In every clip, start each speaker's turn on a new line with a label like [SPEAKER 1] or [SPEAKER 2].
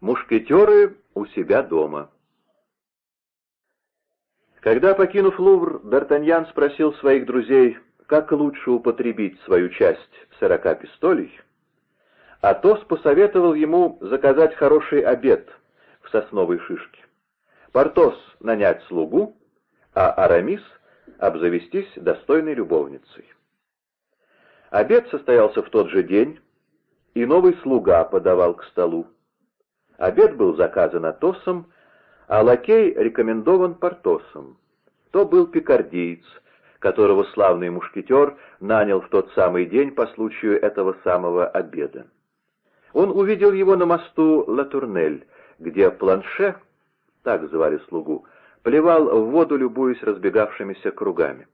[SPEAKER 1] Мушкетеры у себя дома. Когда, покинув Лувр, Д'Артаньян спросил своих друзей, как лучше употребить свою часть сорока пистолей, Атос посоветовал ему заказать хороший обед в сосновой шишке. Портос нанять слугу, а Арамис обзавестись достойной любовницей. Обед состоялся в тот же день, и новый слуга подавал к столу. Обед был заказан Атосом, а лакей рекомендован Портосом. То был пикардиец, которого славный мушкетер нанял в тот самый день по случаю этого самого обеда. Он увидел его на мосту Латурнель, где Планше, так звали слугу, плевал в воду, любуясь разбегавшимися кругами.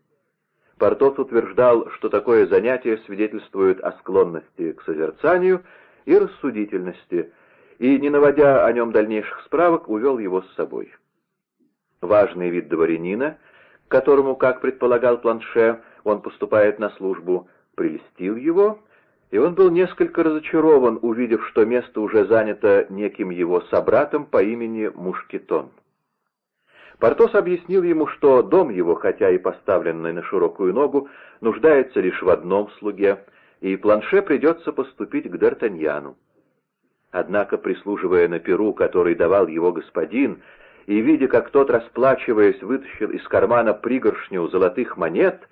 [SPEAKER 1] Портос утверждал, что такое занятие свидетельствует о склонности к созерцанию и рассудительности, и, не наводя о нем дальнейших справок, увел его с собой. Важный вид дворянина, к которому, как предполагал Планше, он поступает на службу, прельстил его, и он был несколько разочарован, увидев, что место уже занято неким его собратом по имени Мушкетон. Портос объяснил ему, что дом его, хотя и поставленный на широкую ногу, нуждается лишь в одном слуге, и Планше придется поступить к Д'Артаньяну. Однако, прислуживая на перу, который давал его господин, и видя, как тот, расплачиваясь, вытащил из кармана пригоршню золотых монет,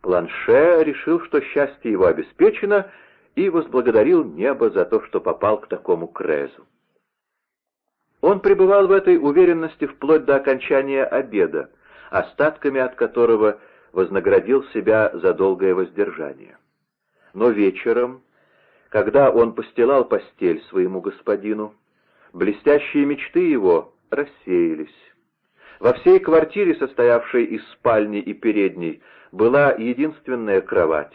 [SPEAKER 1] Планше решил, что счастье его обеспечено, и возблагодарил небо за то, что попал к такому крезу. Он пребывал в этой уверенности вплоть до окончания обеда, остатками от которого вознаградил себя за долгое воздержание. Но вечером, когда он постилал постель своему господину, блестящие мечты его рассеялись. Во всей квартире, состоявшей из спальни и передней, была единственная кровать.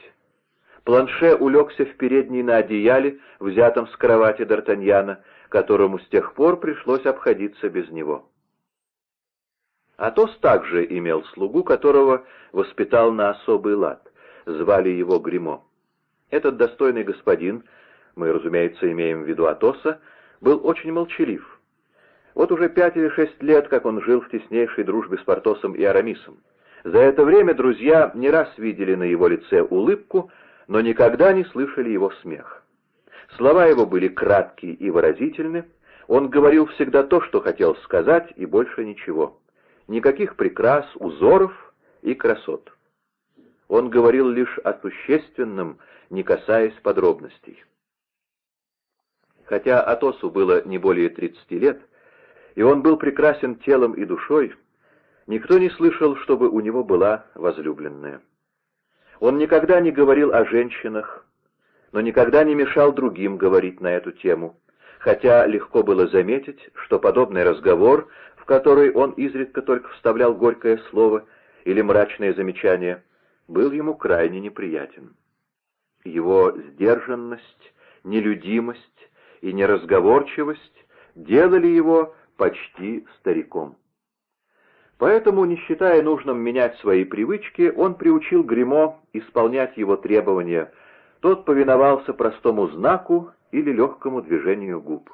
[SPEAKER 1] Планше улегся в передней на одеяле, взятом с кровати Д'Артаньяна, которому с тех пор пришлось обходиться без него. Атос также имел слугу, которого воспитал на особый лад. Звали его Гримо. Этот достойный господин, мы, разумеется, имеем в виду Атоса, был очень молчалив. Вот уже пять или шесть лет, как он жил в теснейшей дружбе с Портосом и Арамисом. За это время друзья не раз видели на его лице улыбку, но никогда не слышали его смех. Слова его были краткие и выразительны, он говорил всегда то, что хотел сказать, и больше ничего. Никаких прикрас, узоров и красот. Он говорил лишь о существенном, не касаясь подробностей. Хотя Атосу было не более 30 лет, и он был прекрасен телом и душой, никто не слышал, чтобы у него была возлюбленная. Он никогда не говорил о женщинах, но никогда не мешал другим говорить на эту тему, хотя легко было заметить, что подобный разговор, в который он изредка только вставлял горькое слово или мрачное замечание, был ему крайне неприятен. Его сдержанность, нелюдимость и неразговорчивость делали его почти стариком. Поэтому, не считая нужным менять свои привычки, он приучил Гримо исполнять его требования – тот повиновался простому знаку или легкому движению губ.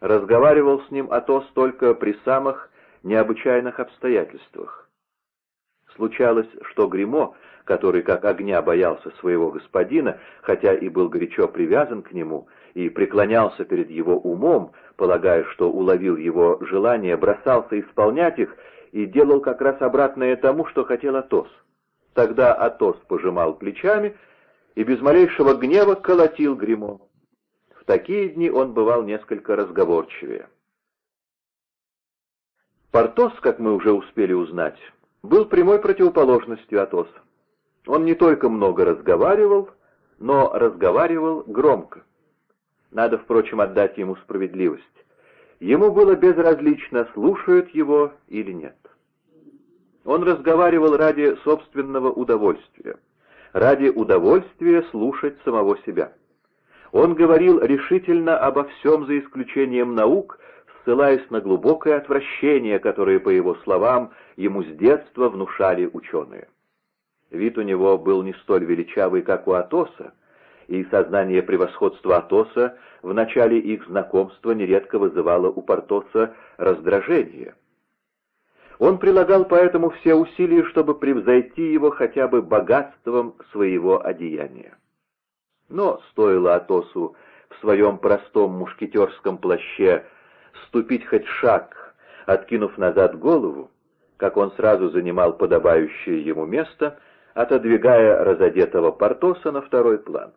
[SPEAKER 1] Разговаривал с ним Атос только при самых необычайных обстоятельствах. Случалось, что Гримо, который как огня боялся своего господина, хотя и был горячо привязан к нему, и преклонялся перед его умом, полагая, что уловил его желание, бросался исполнять их и делал как раз обратное тому, что хотел Атос. Тогда Атос пожимал плечами и без малейшего гнева колотил Гримо. В такие дни он бывал несколько разговорчивее. Портос, как мы уже успели узнать, был прямой противоположностью Атоса. Он не только много разговаривал, но разговаривал громко. Надо, впрочем, отдать ему справедливость. Ему было безразлично, слушают его или нет. Он разговаривал ради собственного удовольствия ради удовольствия слушать самого себя. Он говорил решительно обо всем за исключением наук, ссылаясь на глубокое отвращение, которое, по его словам, ему с детства внушали ученые. Вид у него был не столь величавый, как у Атоса, и сознание превосходства Атоса в начале их знакомства нередко вызывало у Портоса раздражение. Он прилагал поэтому все усилия, чтобы превзойти его хотя бы богатством своего одеяния. Но стоило Атосу в своем простом мушкетерском плаще ступить хоть шаг, откинув назад голову, как он сразу занимал подобающее ему место, отодвигая разодетого Портоса на второй план.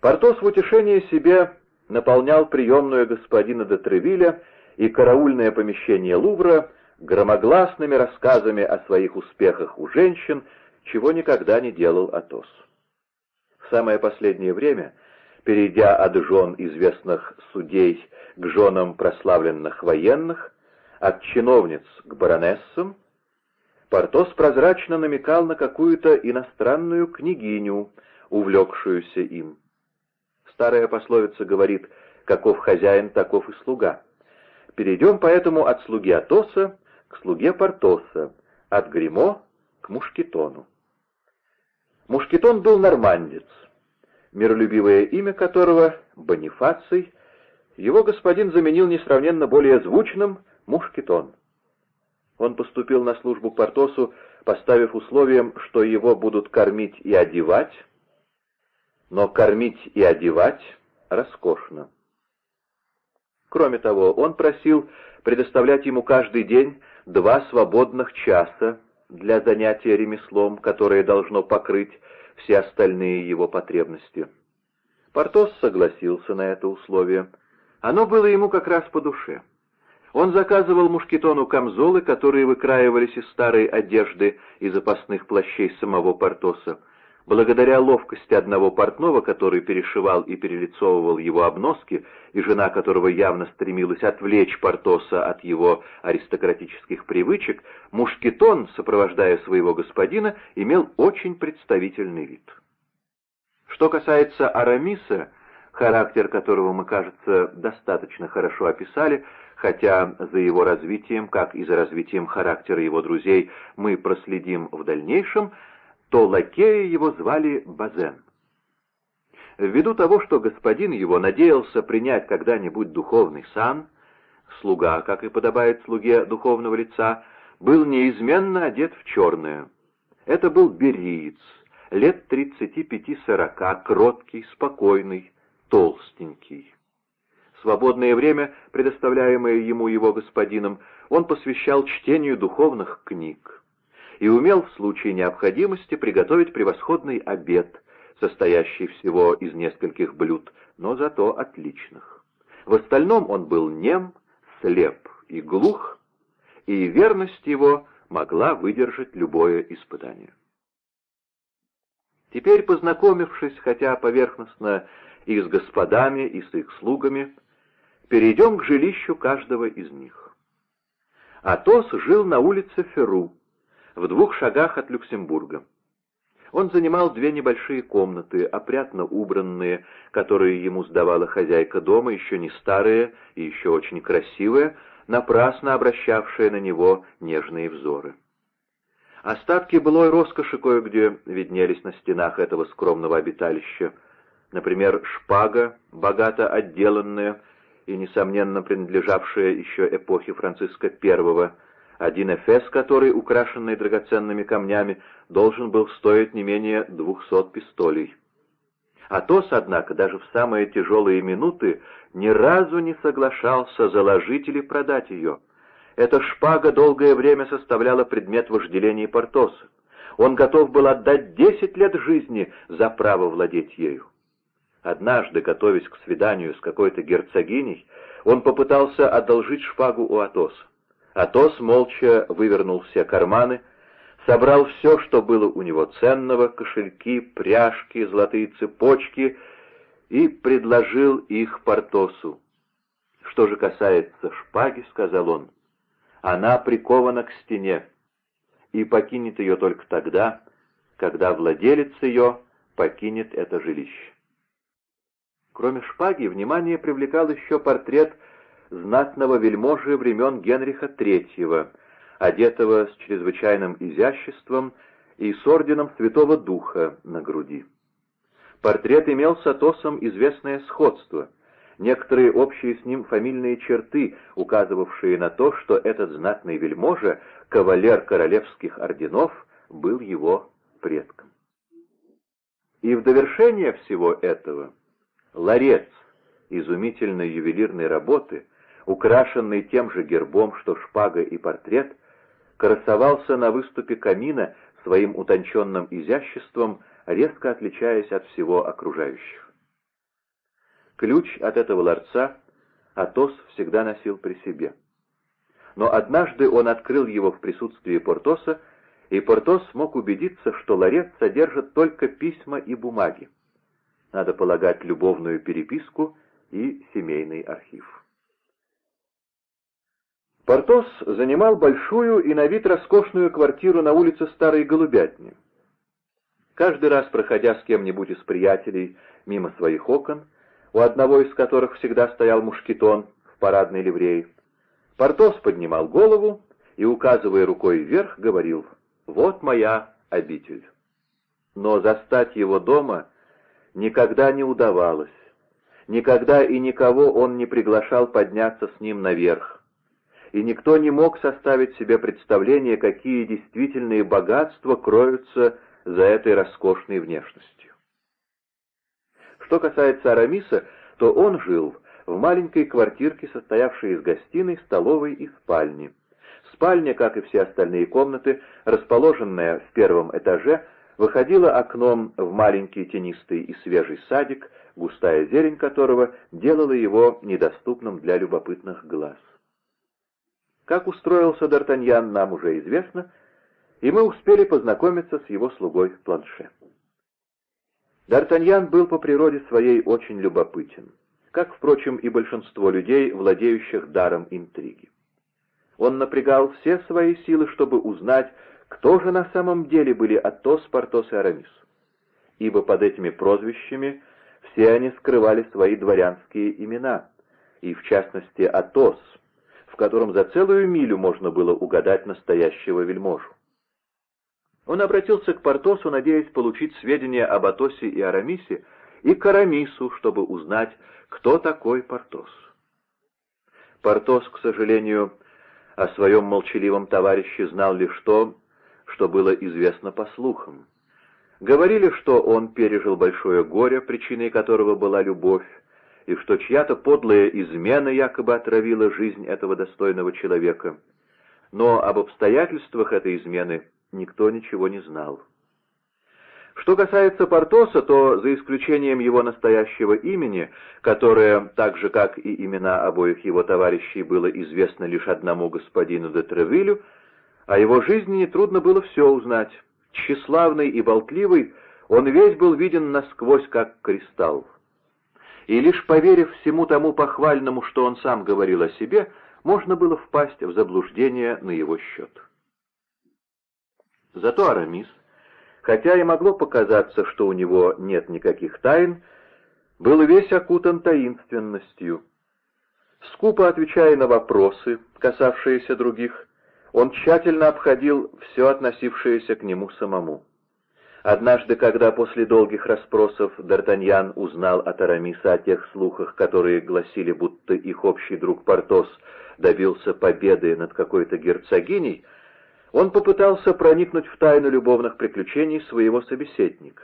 [SPEAKER 1] Портос в утешение себе наполнял приемную господина де Тревиля и караульное помещение Лувра громогласными рассказами о своих успехах у женщин, чего никогда не делал Атос. В самое последнее время, перейдя от жен известных судей к женам прославленных военных, от чиновниц к баронессам, Портос прозрачно намекал на какую-то иностранную княгиню, увлекшуюся им. Старая пословица говорит «каков хозяин, таков и слуга». Перейдем поэтому от слуги Атоса к слуге Портоса, от Гримо к Мушкетону. Мушкетон был нормандец, миролюбивое имя которого, Бонифаций, его господин заменил несравненно более звучным Мушкетон. Он поступил на службу Портосу, поставив условием, что его будут кормить и одевать, но кормить и одевать роскошно. Кроме того, он просил предоставлять ему каждый день два свободных часа для занятия ремеслом, которое должно покрыть все остальные его потребности. Портос согласился на это условие. Оно было ему как раз по душе. Он заказывал мушкетону камзолы, которые выкраивались из старой одежды и запасных плащей самого Портоса, Благодаря ловкости одного портного, который перешивал и перелицовывал его обноски, и жена которого явно стремилась отвлечь Портоса от его аристократических привычек, Мушкетон, сопровождая своего господина, имел очень представительный вид. Что касается Арамиса, характер которого мы, кажется, достаточно хорошо описали, хотя за его развитием, как и за развитием характера его друзей, мы проследим в дальнейшем, то лакея его звали Базен. Ввиду того, что господин его надеялся принять когда-нибудь духовный сан, слуга, как и подобает слуге духовного лица, был неизменно одет в черное. Это был бериец, лет тридцати пяти-сорока, кроткий, спокойный, толстенький. Свободное время, предоставляемое ему его господином, он посвящал чтению духовных книг и умел в случае необходимости приготовить превосходный обед, состоящий всего из нескольких блюд, но зато отличных. В остальном он был нем, слеп и глух, и верность его могла выдержать любое испытание. Теперь, познакомившись, хотя поверхностно, и с господами, и с их слугами, перейдем к жилищу каждого из них. Атос жил на улице Феру, в двух шагах от Люксембурга. Он занимал две небольшие комнаты, опрятно убранные, которые ему сдавала хозяйка дома, еще не старые и еще очень красивые, напрасно обращавшая на него нежные взоры. Остатки былой роскоши кое-где виднелись на стенах этого скромного обиталища. Например, шпага, богато отделанная и, несомненно, принадлежавшая еще эпохе Франциска I, один эфес, который, украшенный драгоценными камнями, должен был стоить не менее двухсот пистолей. Атос, однако, даже в самые тяжелые минуты ни разу не соглашался заложить или продать ее. Эта шпага долгое время составляла предмет вожделения Портоса. Он готов был отдать десять лет жизни за право владеть ею. Однажды, готовясь к свиданию с какой-то герцогиней, он попытался одолжить шпагу у Атоса. Атос молча вывернул все карманы, собрал все, что было у него ценного, кошельки, пряжки, золотые цепочки, и предложил их Портосу. «Что же касается шпаги, — сказал он, — она прикована к стене и покинет ее только тогда, когда владелец ее покинет это жилище». Кроме шпаги, внимание привлекал еще портрет знатного вельможи времен Генриха III, одетого с чрезвычайным изяществом и с орденом Святого Духа на груди. Портрет имел с Атосом известное сходство, некоторые общие с ним фамильные черты, указывавшие на то, что этот знатный вельможа, кавалер королевских орденов, был его предком. И в довершение всего этого ларец изумительной ювелирной работы, украшенный тем же гербом, что шпага и портрет, красовался на выступе камина своим утонченным изяществом, резко отличаясь от всего окружающих. Ключ от этого ларца Атос всегда носил при себе. Но однажды он открыл его в присутствии Портоса, и Портос смог убедиться, что ларец содержит только письма и бумаги. Надо полагать любовную переписку и семейный архив. Портос занимал большую и на вид роскошную квартиру на улице Старой Голубятни. Каждый раз, проходя с кем-нибудь из приятелей мимо своих окон, у одного из которых всегда стоял мушкетон в парадной ливреи, Портос поднимал голову и, указывая рукой вверх, говорил «Вот моя обитель». Но застать его дома никогда не удавалось. Никогда и никого он не приглашал подняться с ним наверх и никто не мог составить себе представление, какие действительные богатства кроются за этой роскошной внешностью. Что касается Арамиса, то он жил в маленькой квартирке, состоявшей из гостиной, столовой и спальни. Спальня, как и все остальные комнаты, расположенная в первом этаже, выходила окном в маленький тенистый и свежий садик, густая зелень которого делала его недоступным для любопытных глаз. Как устроился Д'Артаньян, нам уже известно, и мы успели познакомиться с его слугой Планше. Д'Артаньян был по природе своей очень любопытен, как, впрочем, и большинство людей, владеющих даром интриги. Он напрягал все свои силы, чтобы узнать, кто же на самом деле были Атос, Портос и Арамис. Ибо под этими прозвищами все они скрывали свои дворянские имена, и, в частности, Атос — котором за целую милю можно было угадать настоящего вельможу. Он обратился к Портосу, надеясь получить сведения об Атосе и Арамисе, и к Арамису, чтобы узнать, кто такой Портос. Портос, к сожалению, о своем молчаливом товарище знал лишь то, что было известно по слухам. Говорили, что он пережил большое горе, причиной которого была любовь, и что чья-то подлая измена якобы отравила жизнь этого достойного человека. Но об обстоятельствах этой измены никто ничего не знал. Что касается Портоса, то за исключением его настоящего имени, которое, так же как и имена обоих его товарищей, было известно лишь одному господину де Тревилю, о его жизни нетрудно было все узнать. Тщеславный и болтливый, он весь был виден насквозь, как кристалл и лишь поверив всему тому похвальному, что он сам говорил о себе, можно было впасть в заблуждение на его счет. Зато Арамис, хотя и могло показаться, что у него нет никаких тайн, был весь окутан таинственностью. Скупо отвечая на вопросы, касавшиеся других, он тщательно обходил все относившееся к нему самому. Однажды, когда после долгих расспросов Д'Артаньян узнал от Арамиса о тех слухах, которые гласили, будто их общий друг Портос добился победы над какой-то герцогиней, он попытался проникнуть в тайну любовных приключений своего собеседника.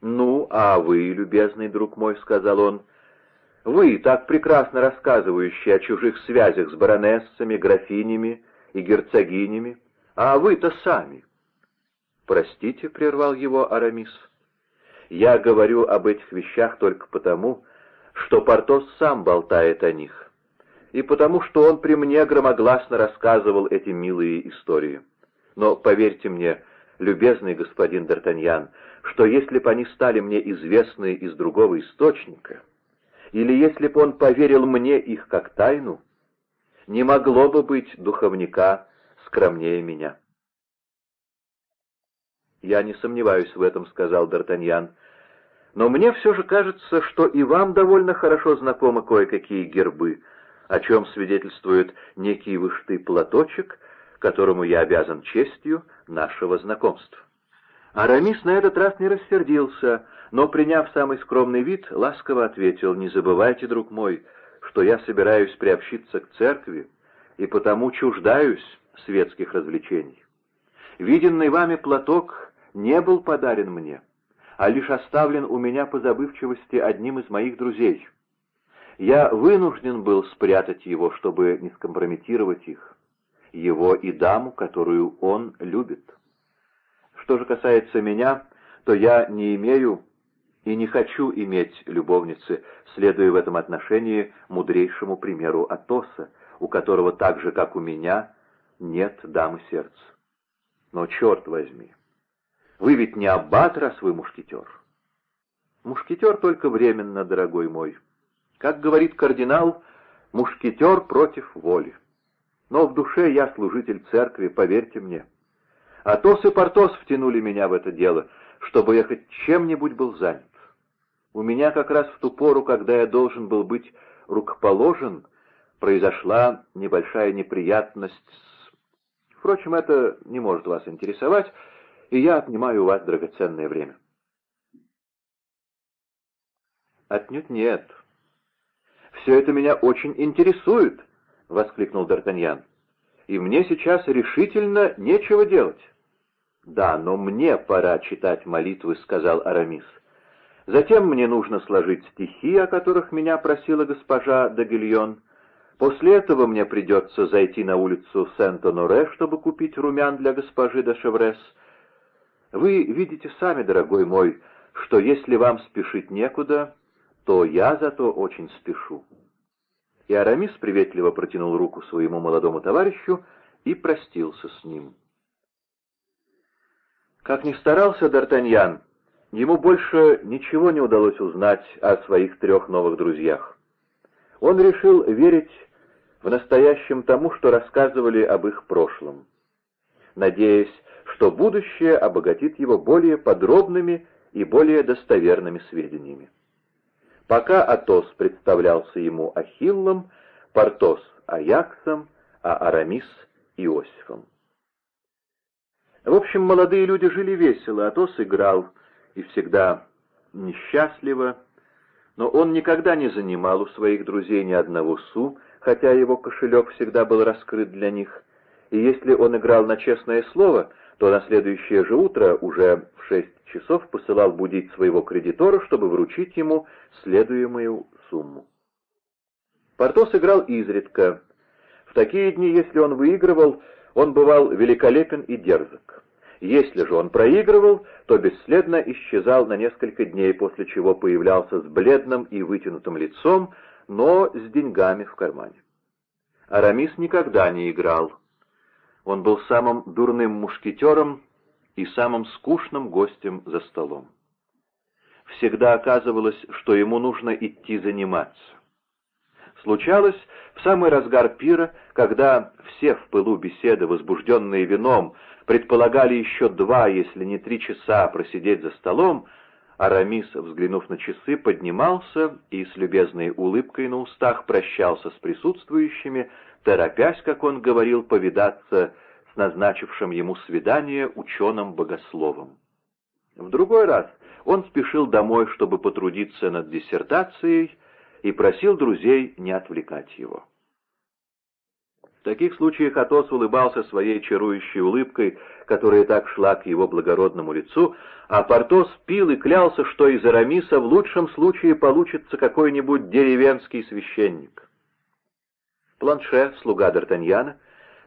[SPEAKER 1] «Ну, а вы, любезный друг мой», — сказал он, — «вы, так прекрасно рассказывающие о чужих связях с баронессами, графинями и герцогинями, а вы-то сами». «Простите», — прервал его Арамис, — «я говорю об этих вещах только потому, что Портос сам болтает о них, и потому что он при мне громогласно рассказывал эти милые истории. Но поверьте мне, любезный господин Д'Артаньян, что если бы они стали мне известны из другого источника, или если бы он поверил мне их как тайну, не могло бы быть духовника скромнее меня». «Я не сомневаюсь в этом», — сказал Д'Артаньян. «Но мне все же кажется, что и вам довольно хорошо знакомы кое-какие гербы, о чем свидетельствует некий вышитый платочек, которому я обязан честью нашего знакомства». Арамис на этот раз не рассердился, но, приняв самый скромный вид, ласково ответил, «Не забывайте, друг мой, что я собираюсь приобщиться к церкви, и потому чуждаюсь светских развлечений. Виденный вами платок не был подарен мне, а лишь оставлен у меня по забывчивости одним из моих друзей. Я вынужден был спрятать его, чтобы не скомпрометировать их, его и даму, которую он любит. Что же касается меня, то я не имею и не хочу иметь любовницы, следуя в этом отношении мудрейшему примеру Атоса, у которого так же, как у меня, нет дамы сердца. Но черт возьми, вы ведь не аббат, раз вы мушкетер. Мушкетер только временно, дорогой мой. Как говорит кардинал, мушкетер против воли. Но в душе я служитель церкви, поверьте мне. Атос и Портос втянули меня в это дело, чтобы я хоть чем-нибудь был занят. У меня как раз в ту пору, когда я должен был быть рукоположен, произошла небольшая неприятность с... Впрочем, это не может вас интересовать, и я отнимаю у вас драгоценное время. Отнюдь нет. Все это меня очень интересует, — воскликнул Д'Артаньян. И мне сейчас решительно нечего делать. «Да, но мне пора читать молитвы», — сказал Арамис. «Затем мне нужно сложить стихи, о которых меня просила госпожа Дагильон. После этого мне придется зайти на улицу Сент-Оноре, чтобы купить румян для госпожи де Шеврес. Вы видите сами, дорогой мой, что если вам спешить некуда, то я зато очень спешу». И Арамис приветливо протянул руку своему молодому товарищу и простился с ним. Как ни старался Д'Артаньян, ему больше ничего не удалось узнать о своих трех новых друзьях. Он решил верить в настоящем тому, что рассказывали об их прошлом, надеясь, что будущее обогатит его более подробными и более достоверными сведениями. Пока Атос представлялся ему Ахиллом, Портос — Аяксом, а Арамис — Иосифом. В общем, молодые люди жили весело, Атос играл и всегда несчастливо, но он никогда не занимал у своих друзей ни одного су, хотя его кошелек всегда был раскрыт для них, и если он играл на честное слово, то на следующее же утро, уже в шесть часов, посылал будить своего кредитора, чтобы вручить ему следуемую сумму. Портос играл изредка. В такие дни, если он выигрывал, он бывал великолепен и дерзок. Если же он проигрывал, то бесследно исчезал на несколько дней, после чего появлялся с бледным и вытянутым лицом, но с деньгами в кармане. Арамис никогда не играл. Он был самым дурным мушкетером и самым скучным гостем за столом. Всегда оказывалось, что ему нужно идти заниматься. Случалось, в самый разгар пира, когда все в пылу беседы, возбужденные вином, предполагали еще два, если не три часа просидеть за столом, Арамис, взглянув на часы, поднимался и с любезной улыбкой на устах прощался с присутствующими, торопясь, как он говорил, повидаться с назначившим ему свидание ученым-богословом. В другой раз он спешил домой, чтобы потрудиться над диссертацией, и просил друзей не отвлекать его. В таких случаях Атос улыбался своей чарующей улыбкой, которая так шла к его благородному лицу, а Портос пил и клялся, что из Арамиса в лучшем случае получится какой-нибудь деревенский священник. Планше, слуга Д'Артаньяна,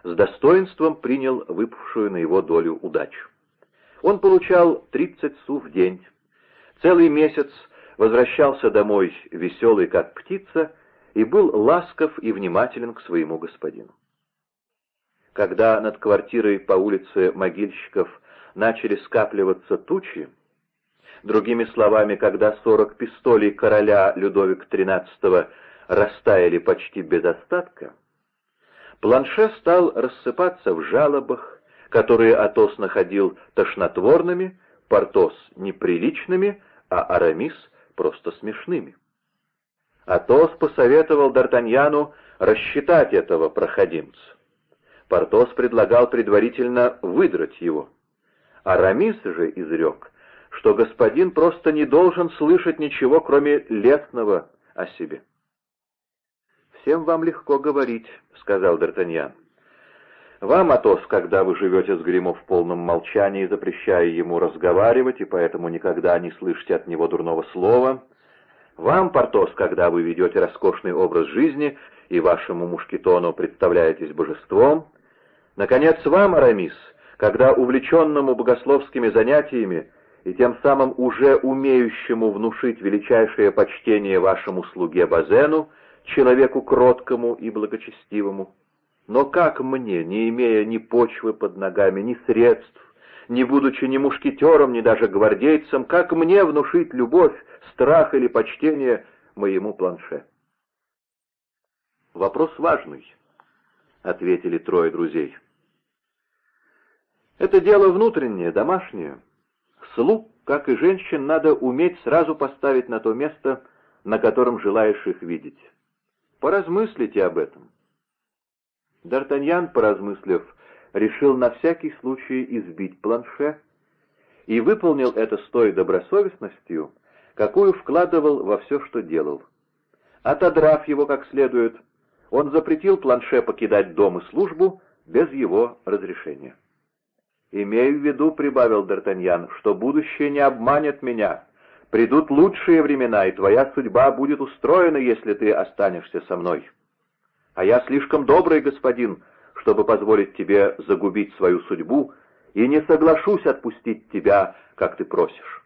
[SPEAKER 1] с достоинством принял выпавшую на его долю удачу. Он получал 30 су в день, целый месяц возвращался домой веселый, как птица, и был ласков и внимателен к своему господину. Когда над квартирой по улице могильщиков начали скапливаться тучи, другими словами, когда сорок пистолей короля Людовика XIII растаяли почти без остатка, Планше стал рассыпаться в жалобах, которые Атос находил тошнотворными, Портос — неприличными, а Арамис — просто смешными. Атос посоветовал Д'Артаньяну рассчитать этого проходимца. Портос предлагал предварительно выдрать его. Арамис же изрек, что господин просто не должен слышать ничего, кроме лестного о себе. «Всем вам легко говорить», — сказал Д'Артаньян. «Вам, Атос, когда вы живете с Гримо в полном молчании, запрещая ему разговаривать, и поэтому никогда не слышите от него дурного слова. Вам, Портос, когда вы ведете роскошный образ жизни и вашему мушкетону представляетесь божеством. Наконец, вам, Арамис, когда увлеченному богословскими занятиями и тем самым уже умеющему внушить величайшее почтение вашему слуге Базену, человеку кроткому и благочестивому. Но как мне, не имея ни почвы под ногами, ни средств, не будучи ни мушкетером, ни даже гвардейцем, как мне внушить любовь, страх или почтение моему планше? «Вопрос важный», — ответили трое друзей. «Это дело внутреннее, домашнее. Слуг, как и женщин, надо уметь сразу поставить на то место, на котором желаешь их видеть. Поразмыслите об этом». Д'Артаньян, поразмыслив, решил на всякий случай избить планше и выполнил это с той добросовестностью, какую вкладывал во все, что делал. Отодрав его как следует, он запретил планше покидать дом и службу без его разрешения. «Имею в виду», — прибавил Д'Артаньян, — «что будущее не обманет меня. Придут лучшие времена, и твоя судьба будет устроена, если ты останешься со мной. А я слишком добрый господин, чтобы позволить тебе загубить свою судьбу, и не соглашусь отпустить тебя, как ты просишь».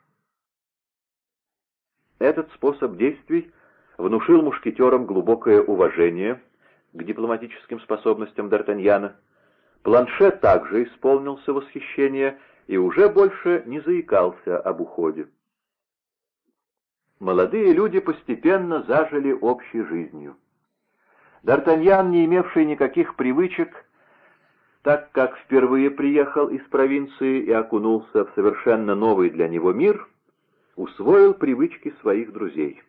[SPEAKER 1] Этот способ действий внушил мушкетерам глубокое уважение — к дипломатическим способностям Д'Артаньяна. Планшет также исполнился восхищения и уже больше не заикался об уходе. Молодые люди постепенно зажили общей жизнью. Д'Артаньян, не имевший никаких привычек, так как впервые приехал из провинции и окунулся в совершенно новый для него мир, усвоил привычки своих друзей.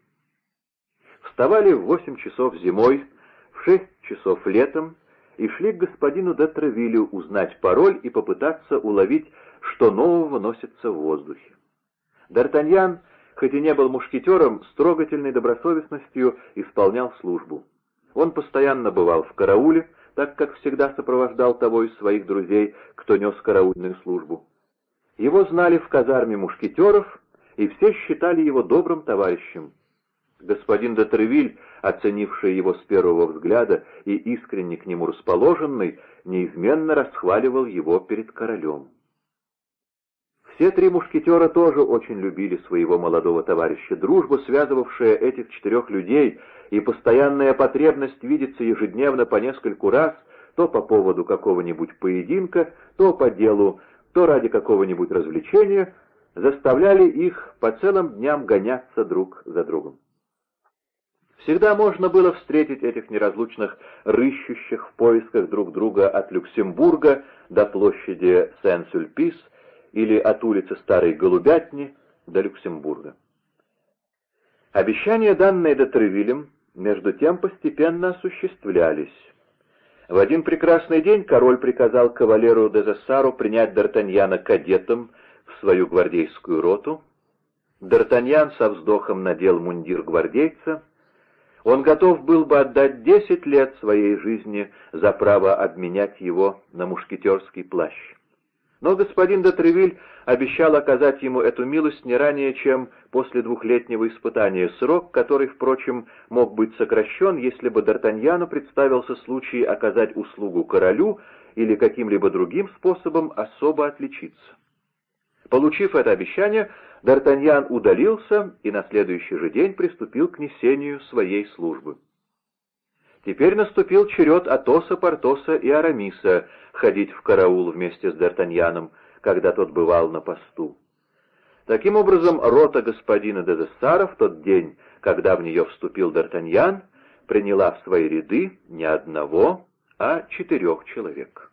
[SPEAKER 1] Вставали в восемь часов зимой, в шесть часов летом и шли к господину де Тревилю узнать пароль и попытаться уловить, что нового носится в воздухе. Д'Артаньян, хоть и не был мушкетером, с трогательной добросовестностью исполнял службу. Он постоянно бывал в карауле, так как всегда сопровождал того из своих друзей, кто нес караульную службу. Его знали в казарме мушкетеров, и все считали его добрым товарищем. Господин де Тревиль, оценивший его с первого взгляда и искренне к нему расположенный, неизменно расхваливал его перед королем. Все три мушкетера тоже очень любили своего молодого товарища. Дружба, связывавшая этих четырех людей, и постоянная потребность видеться ежедневно по нескольку раз, то по поводу какого-нибудь поединка, то по делу, то ради какого-нибудь развлечения, заставляли их по целым дням гоняться друг за другом. Всегда можно было встретить этих неразлучных рыщущих в поисках друг друга от Люксембурга до площади Сен-Сюльпис или от улицы Старой Голубятни до Люксембурга. Обещания, данные де Тревилем, между тем постепенно осуществлялись. В один прекрасный день король приказал кавалеру де Зессару принять Д'Артаньяна кадетом в свою гвардейскую роту. Д'Артаньян со вздохом надел мундир гвардейца — он готов был бы отдать десять лет своей жизни за право обменять его на мушкетерский плащ. Но господин де обещал оказать ему эту милость не ранее, чем после двухлетнего испытания, срок, который, впрочем, мог быть сокращен, если бы Д'Артаньяну представился случай оказать услугу королю или каким-либо другим способом особо отличиться. Получив это обещание, Д'Артаньян удалился и на следующий же день приступил к несению своей службы. Теперь наступил черед Атоса, Портоса и Арамиса ходить в караул вместе с Д'Артаньяном, когда тот бывал на посту. Таким образом, рота господина де Дессара в тот день, когда в нее вступил Д'Артаньян, приняла в свои ряды не одного, а четырех человек.